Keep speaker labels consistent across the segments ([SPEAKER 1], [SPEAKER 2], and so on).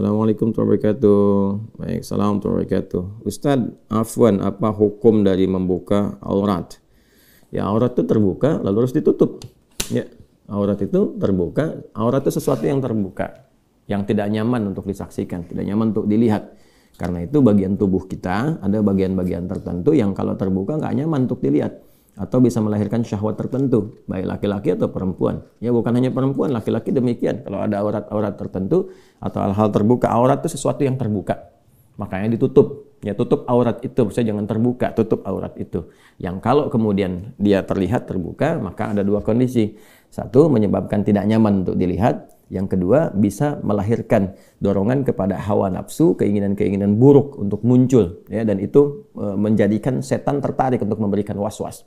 [SPEAKER 1] Assalamualaikum warahmatullahi wabarakatuh. Baik, salam warahmatullahi wabarakatuh. Ustadz, afwan, apa hukum dari membuka aurat? Ya, aurat itu terbuka, lalu harus ditutup. Ya, aurat itu terbuka, aurat itu sesuatu yang terbuka, yang tidak nyaman untuk disaksikan, tidak nyaman untuk dilihat. Karena itu bagian tubuh kita ada bagian-bagian tertentu yang kalau terbuka nggak nyaman untuk dilihat atau bisa melahirkan syahwat tertentu, baik laki-laki atau perempuan. Ya bukan hanya perempuan, laki-laki demikian. Kalau ada aurat-aurat tertentu atau hal-hal terbuka, aurat itu sesuatu yang terbuka. Makanya ditutup. Ya tutup aurat itu, saya jangan terbuka, tutup aurat itu. Yang kalau kemudian dia terlihat terbuka, maka ada dua kondisi. Satu, menyebabkan tidak nyaman untuk dilihat. Yang kedua, bisa melahirkan dorongan kepada hawa nafsu, keinginan-keinginan buruk untuk muncul. ya Dan itu e, menjadikan setan tertarik untuk memberikan was-was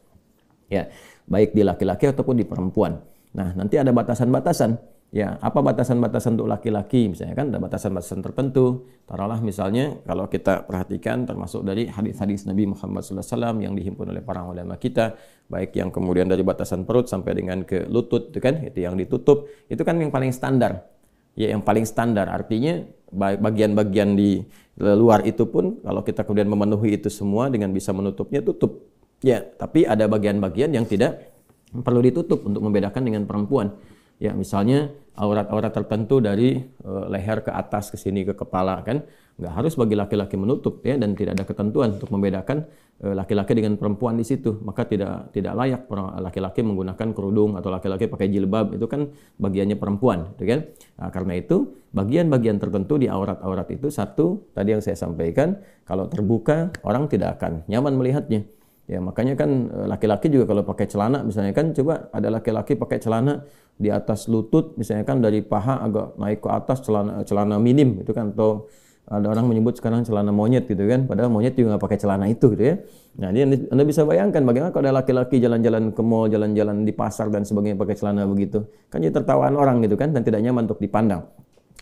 [SPEAKER 1] ya baik di laki-laki ataupun di perempuan. Nah, nanti ada batasan-batasan. Ya, apa batasan-batasan untuk laki-laki? Misalnya kan ada batasan-batasan tertentu. Taruhlah misalnya kalau kita perhatikan termasuk dari hadis-hadis Nabi Muhammad SAW yang dihimpun oleh para ulama kita, baik yang kemudian dari batasan perut sampai dengan ke lutut, itu kan, itu yang ditutup, itu kan yang paling standar. Ya, yang paling standar artinya bagian-bagian di luar itu pun kalau kita kemudian memenuhi itu semua dengan bisa menutupnya tutup Ya, tapi ada bagian-bagian yang tidak perlu ditutup untuk membedakan dengan perempuan. Ya, misalnya aurat-aurat tertentu dari uh, leher ke atas ke sini ke kepala kan? Nggak harus bagi laki-laki menutup ya dan tidak ada ketentuan untuk membedakan uh, laki-laki dengan perempuan di situ. Maka tidak tidak layak laki-laki menggunakan kerudung atau laki-laki pakai jilbab. Itu kan bagiannya perempuan gitu kan? Nah, karena itu bagian-bagian tertentu di aurat-aurat itu satu tadi yang saya sampaikan kalau terbuka orang tidak akan nyaman melihatnya Ya, makanya kan eh, laki-laki juga kalau pakai celana misalnya kan coba ada laki-laki pakai celana di atas lutut misalnya kan dari paha agak naik ke atas celana celana minim itu kan. Atau ada orang menyebut sekarang celana monyet gitu kan. Padahal monyet juga nggak pakai celana itu gitu ya. Nah ini anda bisa bayangkan bagaimana kalau ada laki-laki jalan-jalan ke mall jalan-jalan di pasar dan sebagainya pakai celana begitu. Kan jadi tertawaan orang gitu kan dan tidak nyaman untuk dipandang.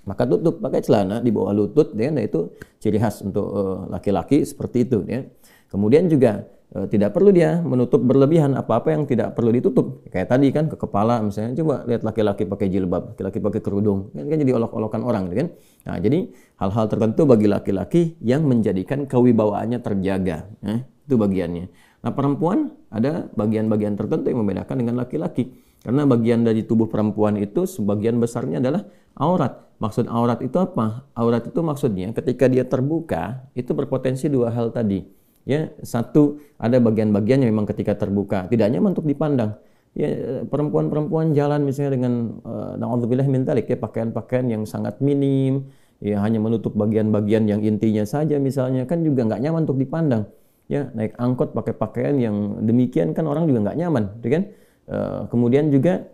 [SPEAKER 1] Maka tutup pakai celana di bawah lutut ya nah itu ciri khas untuk eh, laki-laki uh, seperti itu ya. Kemudian juga tidak perlu dia menutup berlebihan apa-apa yang tidak perlu ditutup. Kayak tadi kan ke kepala misalnya coba lihat laki-laki pakai jilbab, laki-laki pakai kerudung, kan, kan jadi olok-olokan orang gitu kan. Nah, jadi hal-hal tertentu bagi laki-laki yang menjadikan kewibawaannya terjaga, eh, itu bagiannya. Nah, perempuan ada bagian-bagian tertentu yang membedakan dengan laki-laki. Karena bagian dari tubuh perempuan itu sebagian besarnya adalah aurat. Maksud aurat itu apa? Aurat itu maksudnya ketika dia terbuka, itu berpotensi dua hal tadi Ya, satu ada bagian-bagian yang memang ketika terbuka tidak nyaman untuk dipandang. Ya, perempuan-perempuan jalan misalnya dengan uh, naudzubillah min ya pakaian-pakaian yang sangat minim, ya hanya menutup bagian-bagian yang intinya saja misalnya kan juga nggak nyaman untuk dipandang. Ya, naik angkot pakai pakaian yang demikian kan orang juga nggak nyaman, gitu kan? Uh, kemudian juga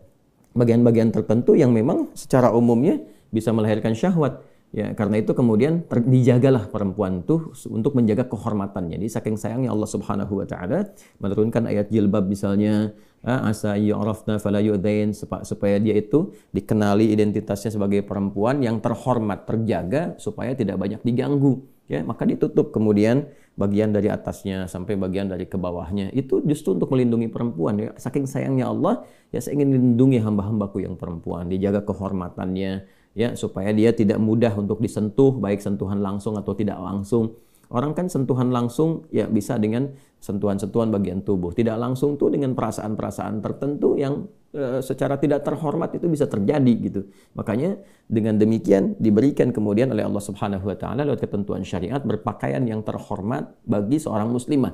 [SPEAKER 1] bagian-bagian tertentu yang memang secara umumnya bisa melahirkan syahwat Ya, karena itu kemudian ter, dijagalah perempuan itu untuk menjaga kehormatannya. Jadi saking sayangnya Allah Subhanahu wa taala menurunkan ayat jilbab misalnya asa yu'rafna fala yu'dain supaya dia itu dikenali identitasnya sebagai perempuan yang terhormat, terjaga supaya tidak banyak diganggu. Ya, maka ditutup kemudian bagian dari atasnya sampai bagian dari ke bawahnya. Itu justru untuk melindungi perempuan ya. Saking sayangnya Allah, ya saya ingin melindungi hamba-hambaku yang perempuan, dijaga kehormatannya, ya supaya dia tidak mudah untuk disentuh baik sentuhan langsung atau tidak langsung. Orang kan sentuhan langsung ya bisa dengan sentuhan-sentuhan bagian tubuh. Tidak langsung tuh dengan perasaan-perasaan tertentu yang e, secara tidak terhormat itu bisa terjadi gitu. Makanya dengan demikian diberikan kemudian oleh Allah Subhanahu wa taala lewat ketentuan syariat berpakaian yang terhormat bagi seorang muslimah.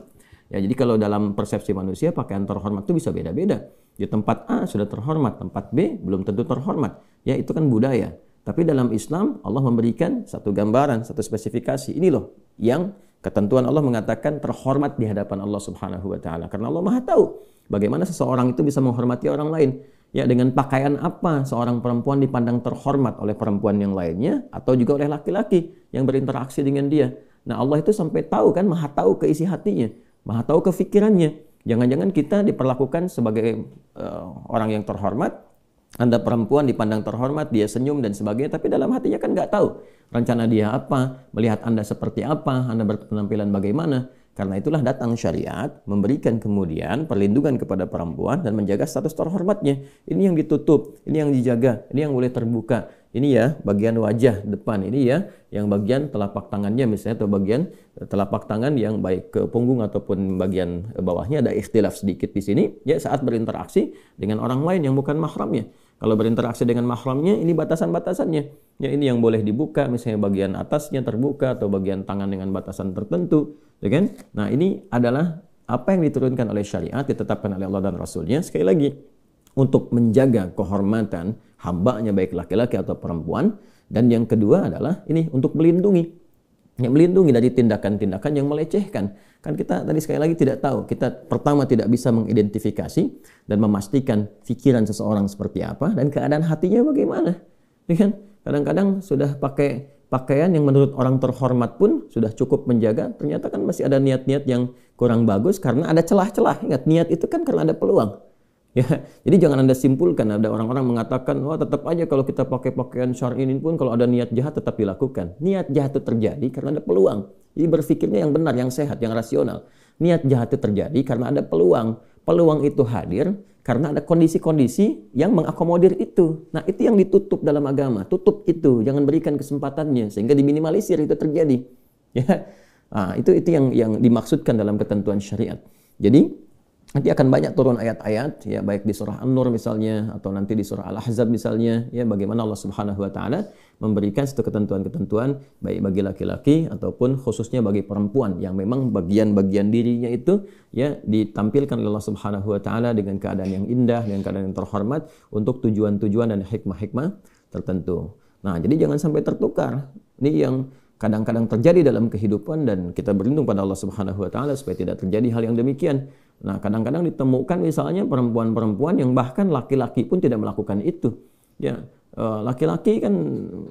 [SPEAKER 1] Ya, jadi kalau dalam persepsi manusia pakaian terhormat itu bisa beda-beda. Di tempat A sudah terhormat, tempat B belum tentu terhormat. Ya, itu kan budaya. Tapi dalam Islam Allah memberikan satu gambaran, satu spesifikasi. Ini loh yang ketentuan Allah mengatakan terhormat di hadapan Allah Subhanahu wa taala. Karena Allah Maha tahu bagaimana seseorang itu bisa menghormati orang lain. Ya dengan pakaian apa seorang perempuan dipandang terhormat oleh perempuan yang lainnya atau juga oleh laki-laki yang berinteraksi dengan dia. Nah Allah itu sampai tahu kan, maha tahu keisi hatinya, maha tahu kefikirannya. Jangan-jangan kita diperlakukan sebagai uh, orang yang terhormat, anda perempuan dipandang terhormat, dia senyum dan sebagainya, tapi dalam hatinya kan nggak tahu rencana dia apa, melihat Anda seperti apa, Anda berpenampilan bagaimana. Karena itulah datang syariat memberikan kemudian perlindungan kepada perempuan dan menjaga status terhormatnya. Ini yang ditutup, ini yang dijaga, ini yang boleh terbuka. Ini ya bagian wajah depan ini ya yang bagian telapak tangannya misalnya atau bagian eh, telapak tangan yang baik ke punggung ataupun bagian bawahnya ada ikhtilaf sedikit di sini ya saat berinteraksi dengan orang lain yang bukan mahramnya. Kalau berinteraksi dengan mahramnya ini batasan-batasannya. Ya ini yang boleh dibuka misalnya bagian atasnya terbuka atau bagian tangan dengan batasan tertentu, ya kan? Nah, ini adalah apa yang diturunkan oleh syariat ditetapkan oleh Allah dan Rasulnya sekali lagi untuk menjaga kehormatan hambanya baik laki-laki atau perempuan. Dan yang kedua adalah ini untuk melindungi. Yang melindungi dari tindakan-tindakan yang melecehkan. Kan kita tadi sekali lagi tidak tahu kita pertama tidak bisa mengidentifikasi dan memastikan pikiran seseorang seperti apa dan keadaan hatinya bagaimana. Ya kan? Kadang-kadang sudah pakai pakaian yang menurut orang terhormat pun sudah cukup menjaga ternyata kan masih ada niat-niat yang kurang bagus karena ada celah-celah. Ingat niat itu kan karena ada peluang Ya, jadi jangan anda simpulkan ada orang-orang mengatakan wah tetap aja kalau kita pakai pakaian syar'i ini pun kalau ada niat jahat tetap dilakukan. Niat jahat itu terjadi karena ada peluang. Jadi berpikirnya yang benar, yang sehat, yang rasional. Niat jahat itu terjadi karena ada peluang. Peluang itu hadir karena ada kondisi-kondisi yang mengakomodir itu. Nah, itu yang ditutup dalam agama. Tutup itu, jangan berikan kesempatannya sehingga diminimalisir itu terjadi. Ya. Nah, itu itu yang yang dimaksudkan dalam ketentuan syariat. Jadi nanti akan banyak turun ayat-ayat ya baik di surah An-Nur misalnya atau nanti di surah Al-Ahzab misalnya ya bagaimana Allah Subhanahu wa taala memberikan satu ketentuan-ketentuan baik bagi laki-laki ataupun khususnya bagi perempuan yang memang bagian-bagian dirinya itu ya ditampilkan oleh Allah Subhanahu wa taala dengan keadaan yang indah dengan keadaan yang terhormat untuk tujuan-tujuan dan hikmah-hikmah tertentu. Nah, jadi jangan sampai tertukar. Ini yang kadang-kadang terjadi dalam kehidupan dan kita berlindung pada Allah Subhanahu wa taala supaya tidak terjadi hal yang demikian. Nah, kadang-kadang ditemukan misalnya perempuan-perempuan yang bahkan laki-laki pun tidak melakukan itu. Ya, eh, laki-laki kan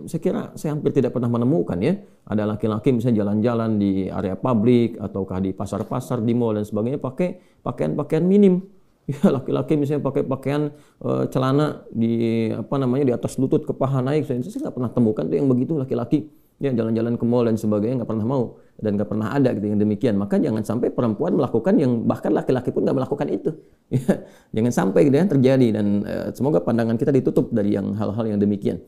[SPEAKER 1] saya kira saya hampir tidak pernah menemukan ya. Ada laki-laki misalnya jalan-jalan di area publik ataukah di pasar-pasar di mall dan sebagainya pakai pakaian-pakaian minim. Ya laki-laki misalnya pakai pakaian uh, celana di apa namanya di atas lutut ke paha naik. Saya nggak pernah temukan tuh yang begitu laki-laki. Ya jalan-jalan ke mall dan sebagainya nggak pernah mau dan nggak pernah ada gitu yang demikian. Maka jangan sampai perempuan melakukan yang bahkan laki-laki pun nggak melakukan itu. Ya jangan sampai gitu ya terjadi dan uh, semoga pandangan kita ditutup dari yang hal-hal yang demikian